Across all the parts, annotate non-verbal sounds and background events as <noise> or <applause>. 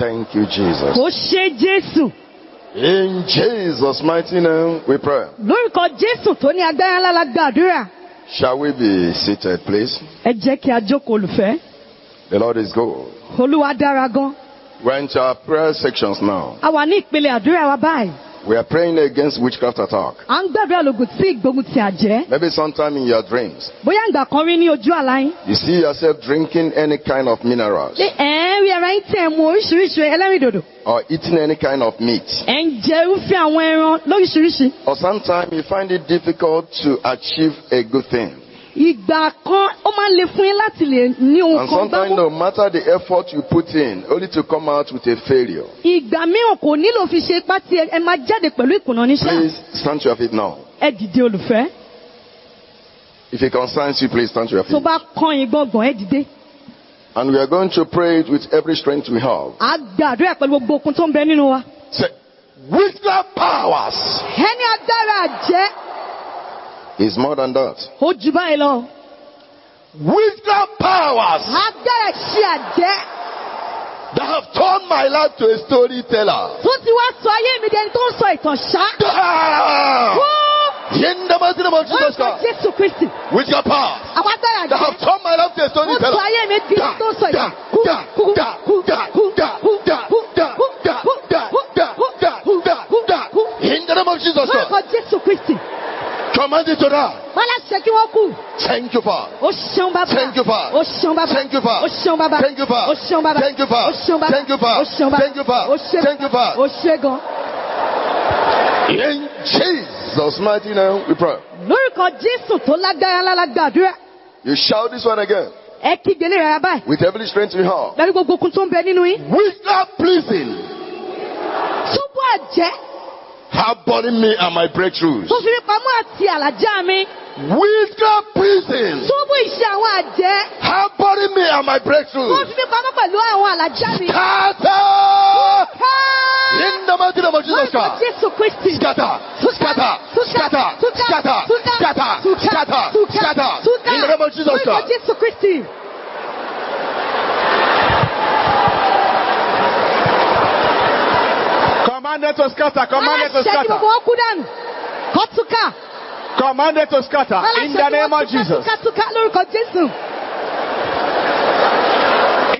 Thank you, Jesus. Ó ṣe Jésù. In Jesus' mighty name we pray. Lórúkọ Jésù tó ní agbára ńlá la gbàdúrà. Shall we be seated, please? Ẹ jẹ́ kí a jókòó olùfẹ́. The Lord is good. Olúwa dára gan. We're into our prayer sections now. A wà ní ìpele àdúrà wa báyìí. We are praying against witchcraft attack. À ń gbàdúrà lògùn sí ìgbógun ti àjẹ́. Maybe sometime in your dreams, Bóyá ìgbà kan rí ní ojú àlá yín. you see yourself drinking any kind of minerals Ṣé ẹ̀ ń rí ara yín tí mu oríṣiríṣi ẹlẹ́rìndòdò? or eating any kind of meat. Ẹ̀ ń jẹ irúfẹ́ àwọn ẹran lóríṣiríṣi. Or sometimes you find it difficult to achieve a good thing. Ìgbà kan ó máa ń le fún yín láti lè ní ohun And kan sometimes, no matter the effort you put in, only to come out with a failure. Ìgbà mìíràn kò nílò fi ṣe ipá tí ẹ máa jáde pẹ̀lú ìkùnà níṣẹ́. Please stand to your feet now. Ẹ dìde olùfẹ́. If it concerns you, please stand to your Tó feet. bá kán yín gbọ̀ngàn ẹ dìde. And we are going to pray it with every strength we have. Á gbàdúrà pẹ̀lú gbogbo okun tó ń bẹ nínú wa. Say, witchcraft powers Ẹni agbára àjẹ́ is more than that. ó ju báyìí lọ. Witchcraft powers Agbára ṣe àjẹ́ that have turned my life to a storyteller. tó ti wá sọ ayé mi dẹni tó ń sọ ìtàn ṣá. Ah! In the mighty name of Jesus Christ. Jésù Kristi. Witchcraft powers Àwọn agbára that àjẹ́ have turned my life to a ó sọ storyteller. ayé mi di ẹni tó ń sọ ìtàn. Da, da, da, da, da, da, da, da, da, da, da, da, da. In the name of Jesus Orúkọ Christ. Jésù Kristi. Command it to die. Wọ́n láṣẹ kí wọ́n kú. Thank you, Father. Ó ṣeun bàbá. Thank you, Father. Ó ṣeun bàbá. Thank you, Father. Ó ṣeun bàbá. Thank you, Father. Ó ṣeun bàbá. Thank you, Father. Ó ṣeun bàbá. Thank you, Father. Ó ṣeun bàbá. Thank you, Father. Ó ṣe Thank you, Father. Ó ṣe gan. In Jesus' mighty name we pray. Lórúkọ Jésù tó lágbára ńlá la gbàdúrà. You shout this one again. Ẹ kígbe lé rárá báyìí. With every strength we have. Lórí gbogbo okun tó ń bẹ nínú yín. Witchcraft pleasing. Túbọ̀ àjẹ́ Harboring me and my breakthroughs. tó fi mí pamọ́ àti àlàjá mi. Witchcraft pleasing. Túbọ̀ ìṣe àwọn àjẹ́ Harboring me and my tó breakthroughs. fi mí pamọ́ pẹ̀lú àwọn àlàjá mi. Scatter! In the mighty name of Jesus Christ. Jésù Kristi. Scatter! Scatter! Scatter! Scatter! Scatter! Scatter! Scatter! In the name of Jesus Christ. Jésù Kristi. Commanded to scatter. Commanded to scatter. Commanded to scatter. In the name of Jesus.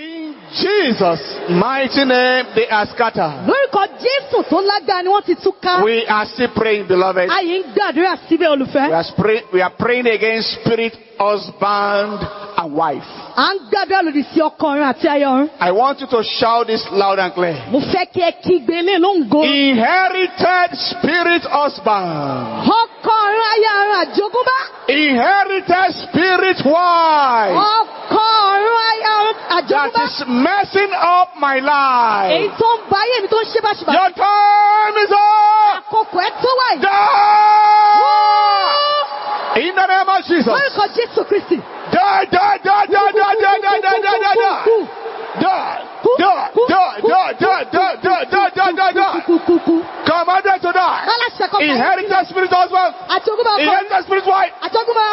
In Jesus' mighty name, they are scattered. We are still praying, beloved. We are, spray, we are praying against spirit husband and wife. I want you to shout this loud and clear. Inherited spirit husband. Inherited spirit wife. That is messing up my life. Your time is up. Die! In the name of Jesus. Lórúkọ Jésù Kristi. Die, die, die, die, die, die, die, die, die, die, die. Die, die, die, die, die, die, die, die, die, die, die. kú, kú, kú. Commanded to die. Aláṣẹ kan fẹ́ Inherited spirit husband. Inherited spirit wife.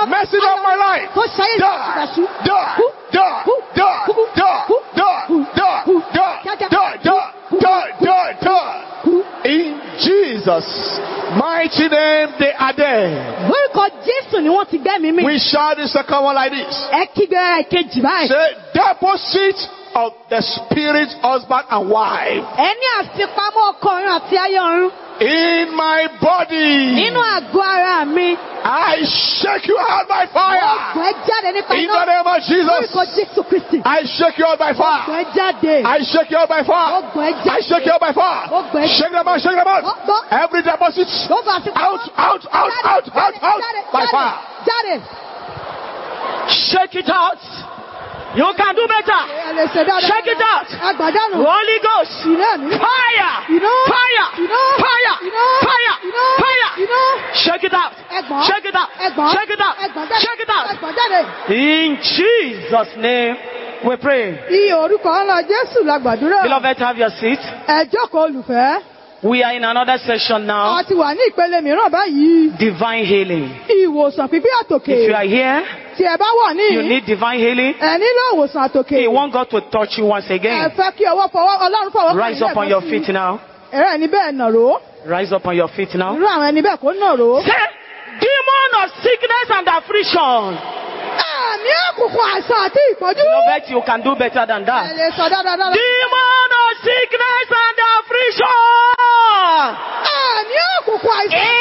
Messing up my life. Tó ṣayé Die, ìbáṣu. die, die, die, die, die, die, die, die, die, die, die. In Jesus' mighty name, they are there. Lórúkọ Jésù ni wọ́n ti gbẹ́mìí mi. We shout the second one like this. Ẹ kígbe báyìí. Say, deposit of the spirit, husband and wife Ẹ ní àfipamọ́ ọkọ ọ̀run àti in my body. Nínú àgọ́ ara mi. I shake you out by fire. Ọgbọ̀n ẹ jáde nípa In the name of Jesus. I shake you out by fire. I shake you out by fire. I shake you out by fire. Shake them out, shake them out. Every deposit out, out, out, out, out, out by fire. Shake it out. You can do better. Shake it out. Holy Ghost. Fire. Fire. Fire. Fire. Fire. Shake it out. Shake it out. Shake it out. Shake it out. In Jesus' name. We pray. Beloved, have your seat. We are in another session now. Divine healing. If you are here, tí ẹ bá wọ̀ you ní need divine healing, ẹ nílò ìwòsàn àtòkè. you want God to touch you once ẹ again, fẹ́ kí ọwọ́ fọwọ́ ọlọ́run fọwọ́ kàn rise up on your feet now. ẹ̀rọ ẹni bẹ́ẹ̀ nàró. Rise up on your feet now. irú àwọn ẹni bẹ́ẹ̀ kó nàró. Say, demon of sickness and affliction. ẹ̀mí òkùnkùn àìsàn àti ìpọ́jú. Beloved, you can do better than ẹ that. lè sọ dáadáa. Demon of sickness and affliction ẹ̀mí òkùnkùn àìsàn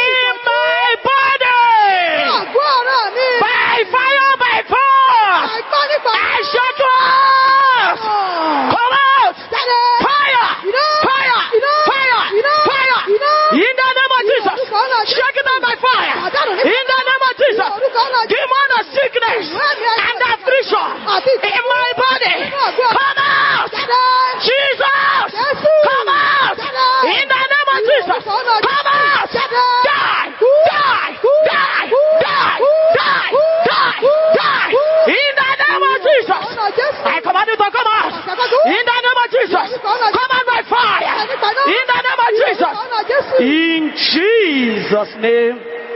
Jesus. I command you to come out. In the name of Jesus. Come out by fire. In the name of Jesus. In Jesus' name,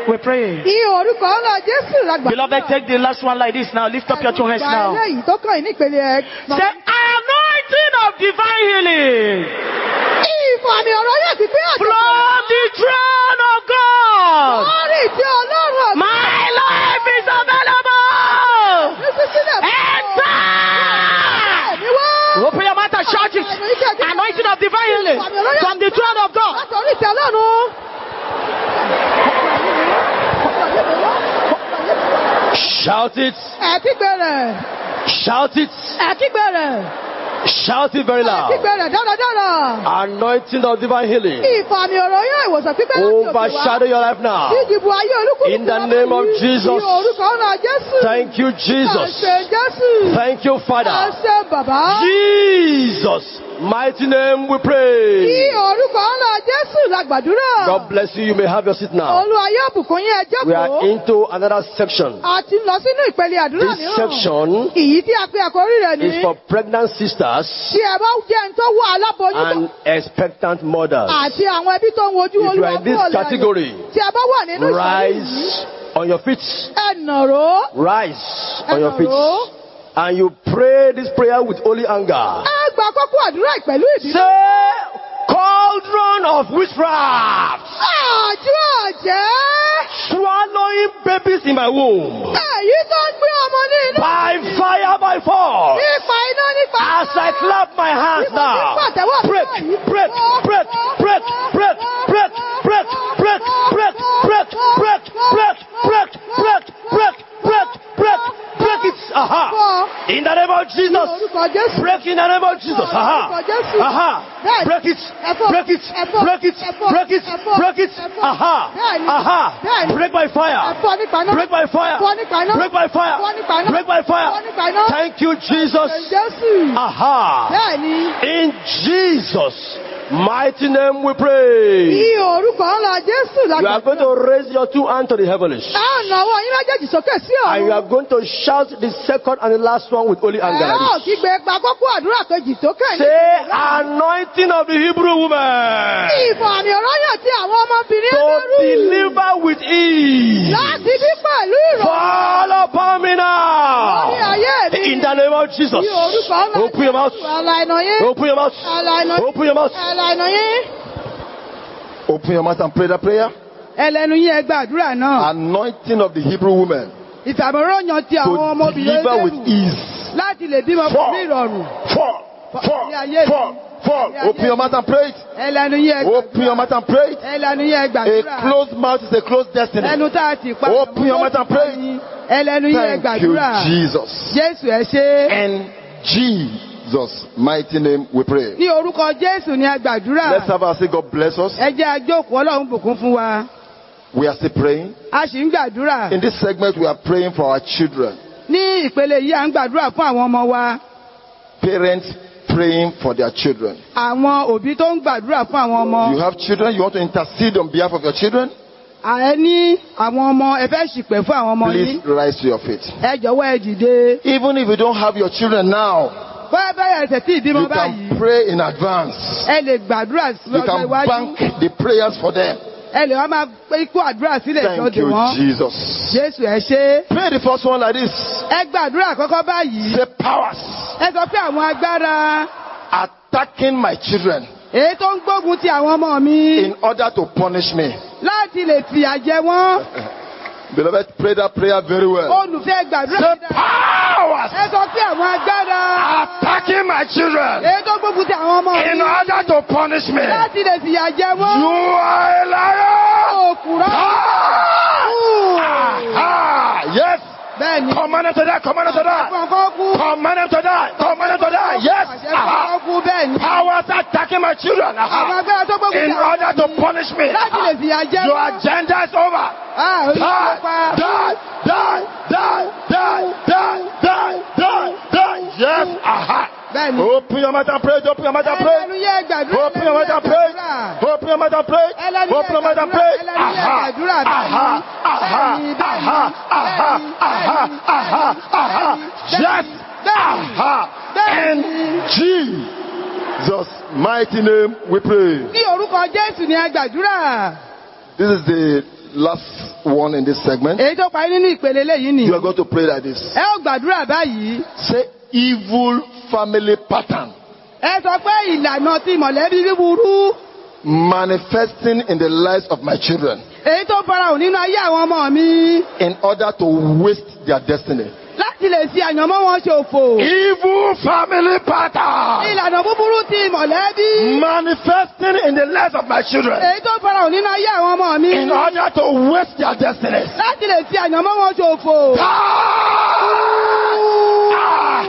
we pray. Ní orúkọ ọ̀nà Jésù lágbà. Beloved, take the last one like this now. Lift up your two hands now. Eléyìí tó kàn yín nípele ẹ̀. Say, anointing of divine healing Ìfàmì ọ̀rọ̀ yóò ti pé àtẹ̀kọ́. from the throne of God. Lórí tí Ọlọ́run ọ̀gbìn. My it. Anointing of divine healing from the throne of God. Shout it. Shout it. Shout it very loud. Anointing of divine healing. Overshadow your life now. In the name of Jesus. Thank you, Jesus. Thank you, Father. Jesus. Mighty name we pray. orúkọ ńlá Jésù la gbàdúrà. God bless you. You may have your seat now. Olúwa yóò bùkún yín ẹ We are into another section. A ti lọ sínú ìpele àdúrà This mìíràn. section Èyí tí a pe àkórí rẹ̀ is ní. for pregnant sisters Tí ẹ bá jẹ́ ẹni tó wọ aláboyún and expectant mothers. àti àwọn ẹbí tó ń wojú If you Olúwa are in this category, Tí a bá wà nínú ìṣòro yìí, rise on your feet. ẹ nàró. Rise on your feet. Hello. And you pray this prayer with holy anger. Ẹ gba kókó àdúrà yìí pẹ̀lú ìdí. Say, cauldron of witchcraft, swallowing babies in my womb. Èyí tó ń gbé ọmọ ní inú. By fire, by force. Nípa iná nípa. As I clap my hands now, break, break, break, break, break, In the name of Jesus. Break in the name of Jesus. Aha. Aha. Break it. Break it. Break it. Break it. Break it. Aha. Aha. Break by fire. Ẹ̀fọ́ nípa iná. Break by fire. Fọ́ nípa iná. Break by fire. Fọ́ nípa iná. Break by fire. Thank you, Jesus. Aha. In Jesus' Mighty name we pray. You are going to raise your two hands to the heavens. And you are going to shout the second and the last one with holy anger. Say, anointing of the Hebrew woman. To deliver with ease. Fall upon me now. In the name of Jesus. Open your mouth. Open your mouth. Open your mouth. Open your mouth and pray that prayer. Anointing of the Hebrew women. Ìfàmọ́rọ̀yàn ti àwọn ọmọbìnrin Lébù. To deliver with ease. Fall, fall, fall, fún fall. Open your mouth and pray it. Open your mouth and pray it. A closed mouth is a closed destiny. Open your mouth and pray it. Thank you, Jesus. And Jesus. Jesus' mighty name we pray. Ní orúkọ Jésù ni a gbàdúrà. Let's have our say, God bless us. Ẹ jẹ́ àjókòó Ọlọ́run bùkún fún wa. We are still praying. A sì ń gbàdúrà. In this segment, we are praying for our children. Ní ìpele yìí à ń gbàdúrà fún àwọn ọmọ wa. Parents praying for their children. Àwọn òbí tó ń gbàdúrà fún àwọn ọmọ. You have children, you want to intercede on behalf of your children? Àẹ ní àwọn ọmọ ẹ fẹ́ ṣìpẹ̀ fún àwọn ọmọ Please yín. rise to your feet. Ẹ jọ̀wọ́ ẹ dìde. Even if you don't have your children now, Bẹ́ẹ̀ bẹ́ẹ̀ ẹsẹ̀ tí ìbímọ you báyìí. can pray in advance. Ẹ lè gbàdúrà sí You ọjọ́ can iwájú. bank the prayers for them. ẹ lè wá máa ikú àdúrà sílẹ̀ Thank ìjọdè you, wọn. Jesus. Jésù ẹ ṣe. Pray the first one like this. Ẹ gbàdúrà àkọ́kọ́ báyìí. Say powers Ẹ sọ pé àwọn agbára attacking my children èyí tó ń gbógun ti àwọn ọmọ mi in order to punish me. láti lè fìyà jẹ wọ́n. <laughs> Beloved, pray that prayer very well. Say dáadáa. powers Ẹ sọ pé àwọn agbára attacking my children èyí tó gbógun ti àwọn ọmọ in order to punish me. láti lè fìyà jẹ You are a liar. Òkúrọ́. Ah! Ah! Bẹ́ẹ̀ni. Command them to die. Command them to die. Command them to die. Command them to die. Yes. Powers attacking my children. In order to punish me. Your agenda is over. Ah, Die, die, die, die, die, die, die, die, die. Yes. Aha. Bẹ́ẹ̀ni. Open your mouth and pray. Open your mouth and pray. Ẹlẹ́nu yẹ gbàdúrà. Open your mouth and pray. Open your mouth and pray. Ẹlẹ́nu yẹ Open your mouth and pray. gbàdúrà. Ẹlẹ́nu Aha. gbàdúrà. Aha. Aha. Aha. Aha. Aha. Aha. Aha. Yes. Aha. In Jesus' mighty name we pray. Ní orúkọ Jésù ni a gbàdúrà. This is the last one in this segment. Èyí tó parí nínú ìpele léyìí ni. You are going to pray like this. Ẹ ó gbàdúrà báyìí. Say evil family pattern Ẹ sọ pé ìlànà ti mọ̀lẹ́bí búburú. manifesting in the lives of my children Èyí tó farahàn nínú ayé àwọn ọmọ mi. in order to waste their destiny. Láti lè fi àyànmọ́ wọn ṣòfò. Evil family pattern Ìlànà búburú ti mọ̀lẹ́bí. manifesting in the lives of my children Èyí tó farahàn nínú ayé àwọn ọmọ mi. in order to waste their destinies. Láti lè fi àyànmọ́ wọn ṣòfò. Aha!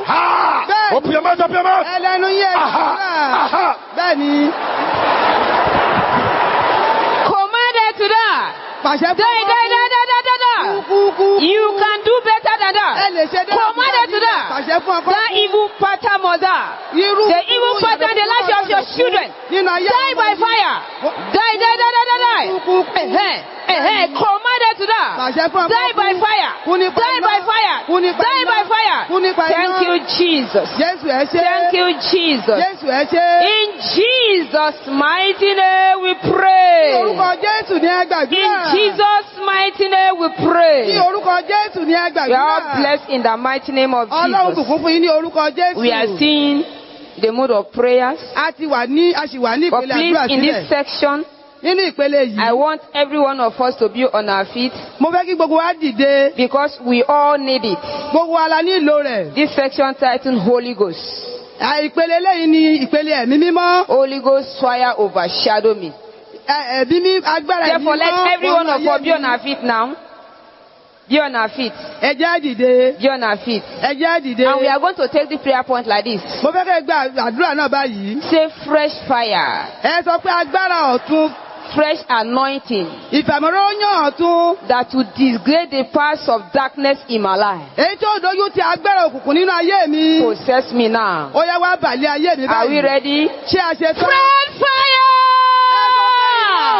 Bẹ́ẹ̀ni. Open your mouth, open your mouth. Ẹlẹ́nu yẹ Aha! gbàdúrà. Aha! Bẹ́ẹ̀ni. Commanded to die. Pàṣẹ fún Die, die, die, die, die, die, die. Kú kú. You can do better than Ẹ that. lè ṣe dáadáa. Commanded to die. Pàṣẹ fún ọkọ. That evil pattern must die. Irú The evil pattern in the life of your children. Nínú ayé Die by fire. Die, die, die, die, die, die. Eh-heh, eh-heh. Commanded to die. Pàṣẹ fún ọkọ. Die by fire. Die by fire. Die by fire. Iná. Thank you, Jesus. Jésù ẹ ṣe. Thank you, Jesus. Jésù ẹ ṣe. In Jesus' mighty name we Ní pray. orúkọ Jésù ni ẹ In. Jesus' mighty name we Ní pray. orúkọ Jésù ni ẹ We are all blessed in the mighty name of Ọlọ́run Jesus. bùkún fún yín ní orúkọ Jésù. We are seeing the mode of prayers. A ti wà ní a sì wà ní But please, in this section, Nínú ìpele I yìí, want every one of us to be on our feet mo fẹ́ kí gbogbo wa dìde. because we all need it. Gbogbo wa la nílò rẹ̀. This section titled Holy Ghost. Ìpele eléyìí ni ìpele ẹ̀mí mímọ́. Holy Ghost fire overshadow me. Ẹ̀mí mí agbára ẹ̀mí Therefore, let mímọ́. every one of us be on mi. our feet now. Be on our feet. Ẹ jẹ́ á dìde. Be on our feet. Ẹ jẹ́ á dìde. And we are going to take the prayer point like this. Mo fẹ́ kẹ́ gba àdúrà náà báyìí. Say fresh fire, Ẹ sọ pé agbára ọ̀tun, fresh anointing ìfàmọ́rọ́yàn ọ̀tun, that will disgrade the powers of darkness in my life. èyí tó dojú ti agbára òkùnkùn nínú ayé mi. Possess me now. Ó yá wá bàlẹ́ ayé mi Are we báyìí. ready? Ṣé a ṣe tán? Fresh fire!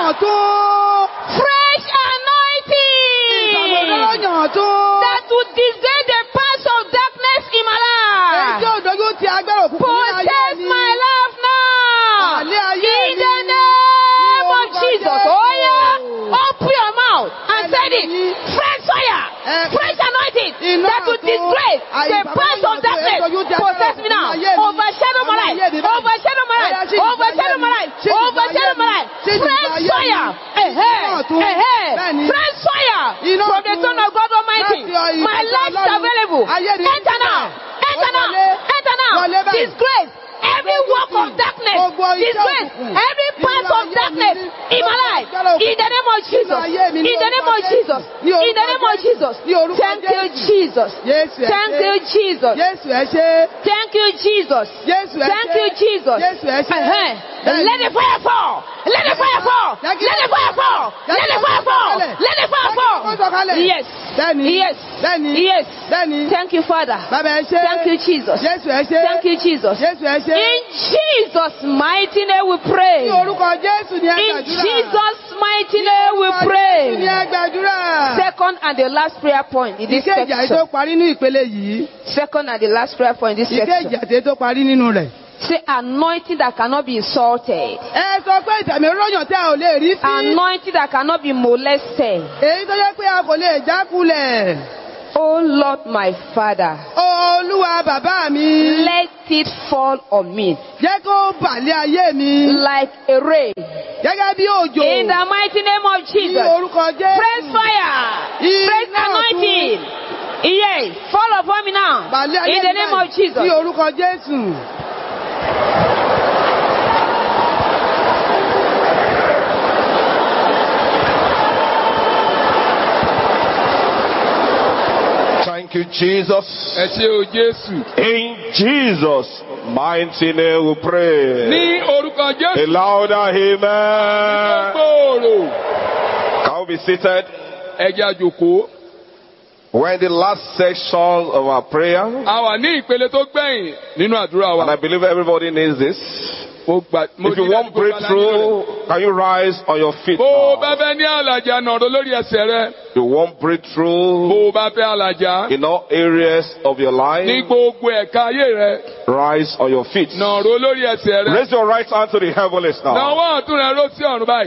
ọ̀tún. Fresh anointing Ìfàmọ́rọ́yàn ọ̀tún. that will disgrade the powers of darkness in my Èyí tí life. ó dojú ti agbára òkùnkùn nínú ayé Possess mi. my life Fresh anointing that will disgrace the powers of darkness. Ẹ dojú ti agbára Possess me now. nínú ayé mi. Overshadow my life. ayé mi báyìí. Overshadow my life. Overshadow my life. Overshadow my life. Eh, eh, eh, Fresh fire. Iná Eh-heh. Eh-heh. Fresh fire from the throne of God Almighty. My life is available. Enter now. Enter now. Enter now. Disgrace. Every work of darkness. Gbogbo iṣẹ́ Disgrace. òkùnkùn. Every part Nínú of ayé darkness mi. in my Gbogbo life. agbára òkùnkùn. In the name of Jesus. Nínú ayé mi ní In the name orúkọ of Jesus. Jésù. Ní In the orúkọ name of Jésù. Jesus. Ní orúkọ Thank you, Jésù. Jesus. Jésù ẹ Thank ṣé. you, Jesus. Jésù ẹ ṣé. Thank you, Jesus. Jésù ẹ ṣé. Thank you, Jesus. Jésù ẹ ṣé. Uh-huh. Bẹ́ẹ̀ni. Let the fire fall. Let the fire fall. Jẹ́ kí Let the fire fall. Jẹ́ kí Let the ó fire fall. sọ̀kalẹ̀. Let the fire Jẹ́ kí ó fall. sọ̀kalẹ̀. Yes. Bẹ́ẹ̀ni. Yes. Bẹ́ẹ̀ni. Yes. Bẹ́ẹ̀ni. Thank you, Father. Bàbá ẹ ṣé. Thank you, Jesus. Jésù ẹ ṣé. Thank you, Jesus. Jésù ẹ ṣé. In Jesus' mighty name we pray. Ní orúkọ Jésù ni In gbàdúrà. Jesus' mighty name we Ní orúkọ Jésù ni pray. ẹ gbàdúrà. Second and the last prayer point in this Ìkéjì àti tó section. parí ní ìpele yìí. Second and the last prayer point in this Ìkéjì section. àti tó parí nínú rẹ̀. Say anointing that cannot be insulted. ẹ sọ pé ìtẹ̀mí ròyàn tí a ò lè rí sí. Anointing that cannot be molested. èyí tó jẹ́ pé a kò lè jákulẹ̀. Oh Lord my Father, olúwa bàbá mi. let it fall on me jẹ́ kó bàlẹ́ ayé mi. like a rain. gẹ́gẹ́ bí òjò. In the mighty name of ní Jesus. orúkọ jésù. Praise fire. Praise anointing. Yes, fall upon me now. bàlẹ́ ayé In the mi name of Jesus. ní orúkọ jésù. Thank you, Jesus. ẹ ṣe o jésù. In Jesus' mighty name we pray. A louder amen. Can we be seated? We're in the last section of our prayer. And I believe everybody needs this. If you want breakthrough, can you rise on your feet? Now? You want breakthrough in all areas of your life. Rise on your feet. Raise your right hand to the heavenly now.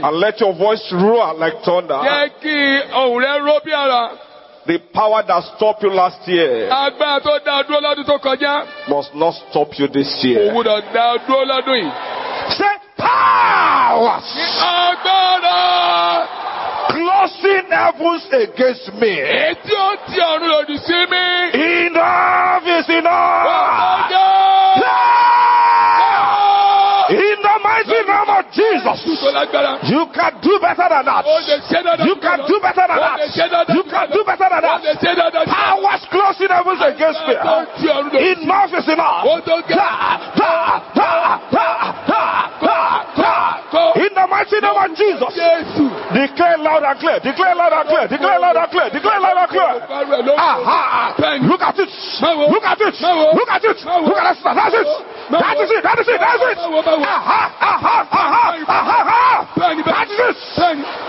And let your voice roar like thunder. The power that stopped you last year must not stop you this year. Say, powers! Closing heavens against me. In office, in. You can do better than that. You can do better than that. You can do better than that. Powers closing heavens against me. In Enough is enough. Da, da, da, da, da, da. In the mighty name of Jesus. Declare loud and clear. Declare loud and clear. Declare loud and clear. Declare loud and clear. Ọ̀pá rẹ̀ ló ń bọ̀. Aha! Look at it! Look at it! Look at it! Look at that! That's it! That is it! That is it! That is it! Aha! Aha! Aha! Aha! aha. Bẹ́ẹ̀ni, bẹ́ẹ̀ni. That is it!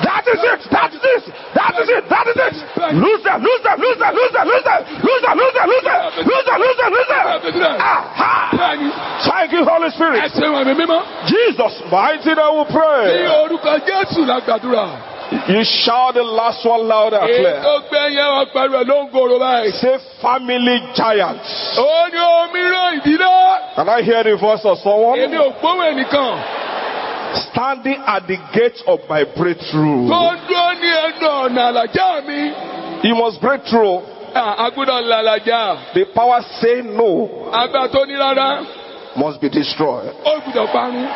That is it! That is it! That is it! That is it! Lose them! Lose them! Lose them! Lose them! Lose them! Lose them! Lose them! Lose them! Lose them! Lose them! Lose them! Aha. Ah, Thank you, Holy Spirit. Jesus, mighty name we pray. You shout the last one louder and clear. Say family giants. Can I hear the voice of someone? Standing at the gate of my breakthrough. You must break through. Ah, a gbọ́dọ̀ làlàjá. The power say no agbá tó ní rárá. must be destroyed. ó gbọ́dọ̀ parun.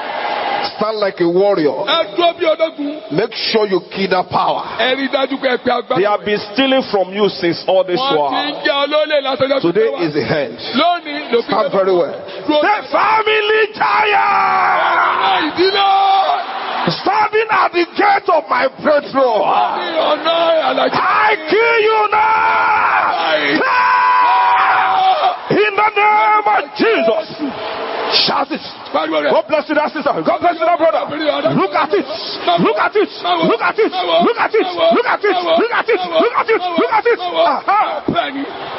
Stand like a warrior. ẹ dúró bí ológun. Make sure you kill that power. ẹ dájú pé ẹ pe agbára. They have been stealing from you since all this wọ́n ti ń while. jẹ́ olólè látọjọ́ tó Today is the end. lónìí ló fi Stand very well. Say family giant. ìdílé. Standing at the gate of my breakthrough. I kill you now. In the name of Jesus. Shout it. God bless you, that sister. God bless you, that brother. Look at it. Look at it. Look at it. Look at it. Look at it. Look at it. Look at it. Look at it. Mighty name it